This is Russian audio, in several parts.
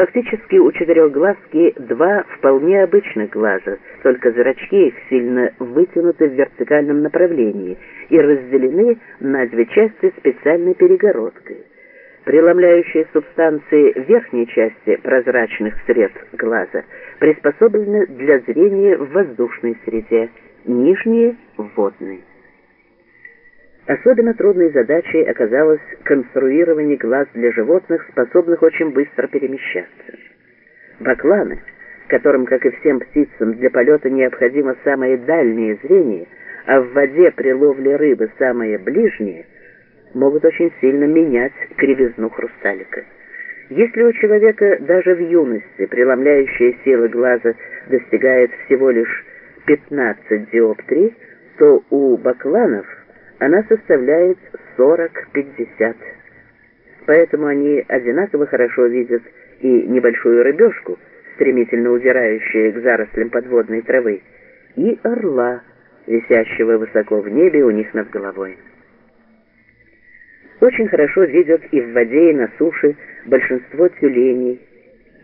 Фактически у четырехглазки два вполне обычных глаза, только зрачки их сильно вытянуты в вертикальном направлении и разделены на две части специальной перегородкой. Преломляющие субстанции верхней части прозрачных сред глаза приспособлены для зрения в воздушной среде, нижние — в водной. Особенно трудной задачей оказалось конструирование глаз для животных, способных очень быстро перемещаться. Бакланы, которым, как и всем птицам, для полета необходимо самое дальнее зрение, а в воде при ловле рыбы самое ближнее, могут очень сильно менять кривизну хрусталика. Если у человека даже в юности преломляющая сила глаза достигает всего лишь 15 диоптрий, то у бакланов – она составляет 40-50. Поэтому они одинаково хорошо видят и небольшую рыбешку, стремительно удирающую к зарослям подводной травы, и орла, висящего высоко в небе у них над головой. Очень хорошо видят и в воде, и на суше большинство тюленей,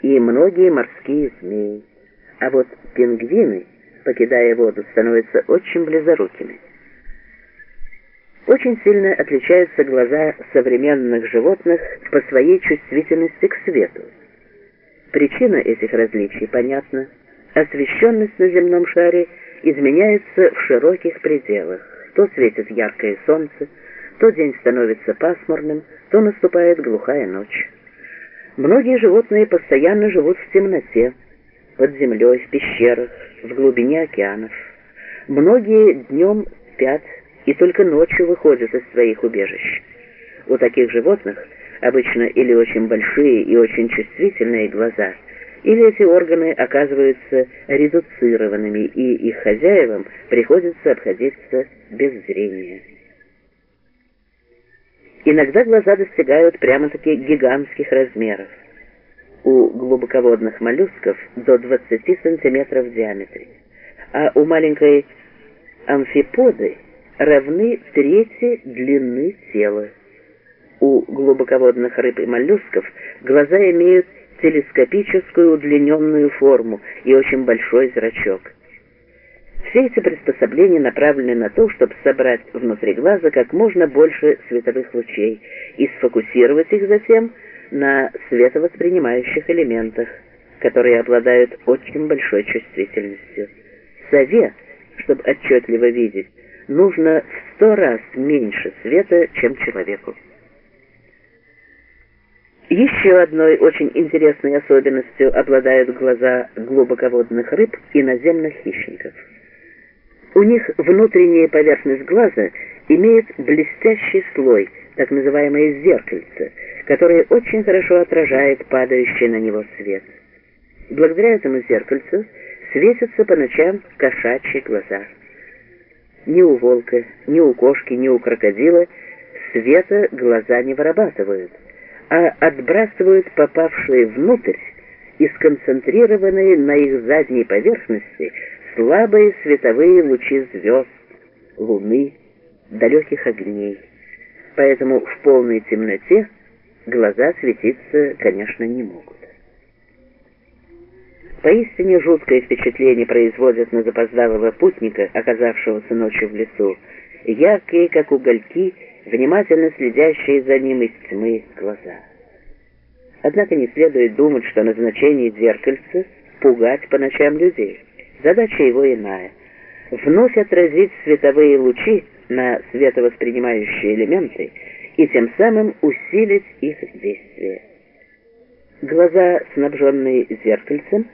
и многие морские змеи. А вот пингвины, покидая воду, становятся очень близорукими. Очень сильно отличаются глаза современных животных по своей чувствительности к свету. Причина этих различий понятна. Освещенность на земном шаре изменяется в широких пределах. То светит яркое солнце, то день становится пасмурным, то наступает глухая ночь. Многие животные постоянно живут в темноте, под землей, в пещерах, в глубине океанов. Многие днем спят, и только ночью выходят из своих убежищ. У таких животных обычно или очень большие и очень чувствительные глаза, или эти органы оказываются редуцированными, и их хозяевам приходится обходиться без зрения. Иногда глаза достигают прямо-таки гигантских размеров. У глубоководных моллюсков до 20 сантиметров в диаметре, а у маленькой амфиподы равны трети длины тела. У глубоководных рыб и моллюсков глаза имеют телескопическую удлиненную форму и очень большой зрачок. Все эти приспособления направлены на то, чтобы собрать внутри глаза как можно больше световых лучей и сфокусировать их затем на световоспринимающих элементах, которые обладают очень большой чувствительностью. Сове, чтобы отчетливо видеть, нужно в сто раз меньше света, чем человеку. Еще одной очень интересной особенностью обладают глаза глубоководных рыб и наземных хищников. У них внутренняя поверхность глаза имеет блестящий слой, так называемое зеркальце, которое очень хорошо отражает падающий на него свет. Благодаря этому зеркальцу светятся по ночам кошачьи глаза. Ни у волка, ни у кошки, ни у крокодила света глаза не вырабатывают, а отбрасывают попавшие внутрь и сконцентрированные на их задней поверхности слабые световые лучи звезд, луны, далеких огней. Поэтому в полной темноте глаза светиться, конечно, не могут. Поистине жуткое впечатление производят на запоздалого путника, оказавшегося ночью в лесу, яркие, как угольки, внимательно следящие за ним из тьмы глаза. Однако не следует думать, что назначение зеркальца — пугать по ночам людей. Задача его иная — вновь отразить световые лучи на световоспринимающие элементы и тем самым усилить их действие. Глаза, снабженные зеркальцем,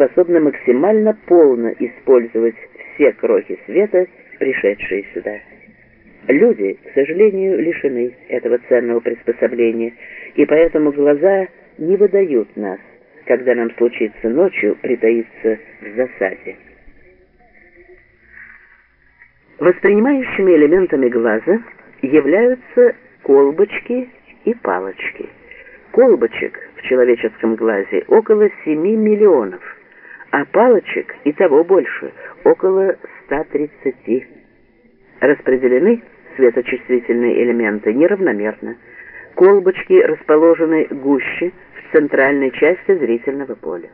способны максимально полно использовать все крохи света, пришедшие сюда. Люди, к сожалению, лишены этого ценного приспособления, и поэтому глаза не выдают нас, когда нам случится ночью притаиться в засаде. Воспринимающими элементами глаза являются колбочки и палочки. Колбочек в человеческом глазе около 7 миллионов – а палочек и того больше, около 130. Распределены светочувствительные элементы неравномерно. Колбочки расположены гуще, в центральной части зрительного поля.